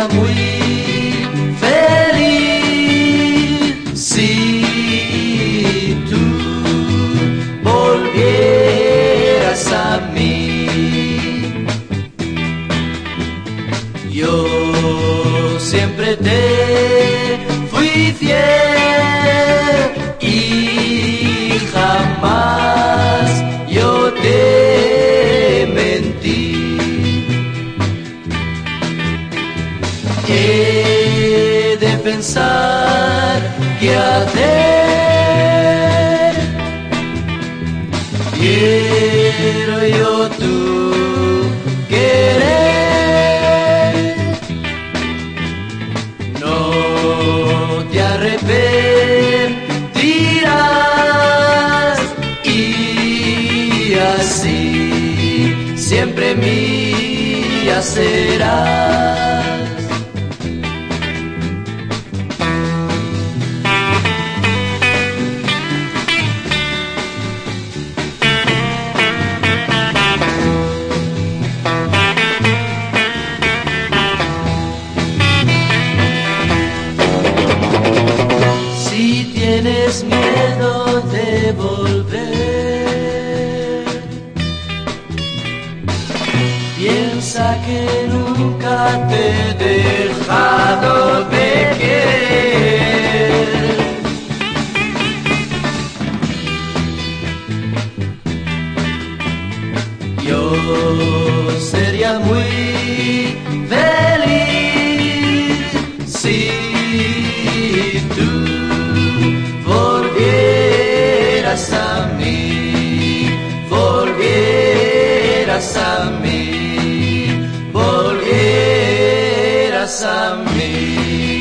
muy feliz si tú volvieras a mí. Yo siempre te fui fiel y He de pensar qué hacer. Quiero yo tú querer. No te arrepentirás y así siempre mía serás. Tienes miedo de volver, piensa que nunca te he dejado de querer. Yo sería muy feliz si tú mí, volvieras a mí.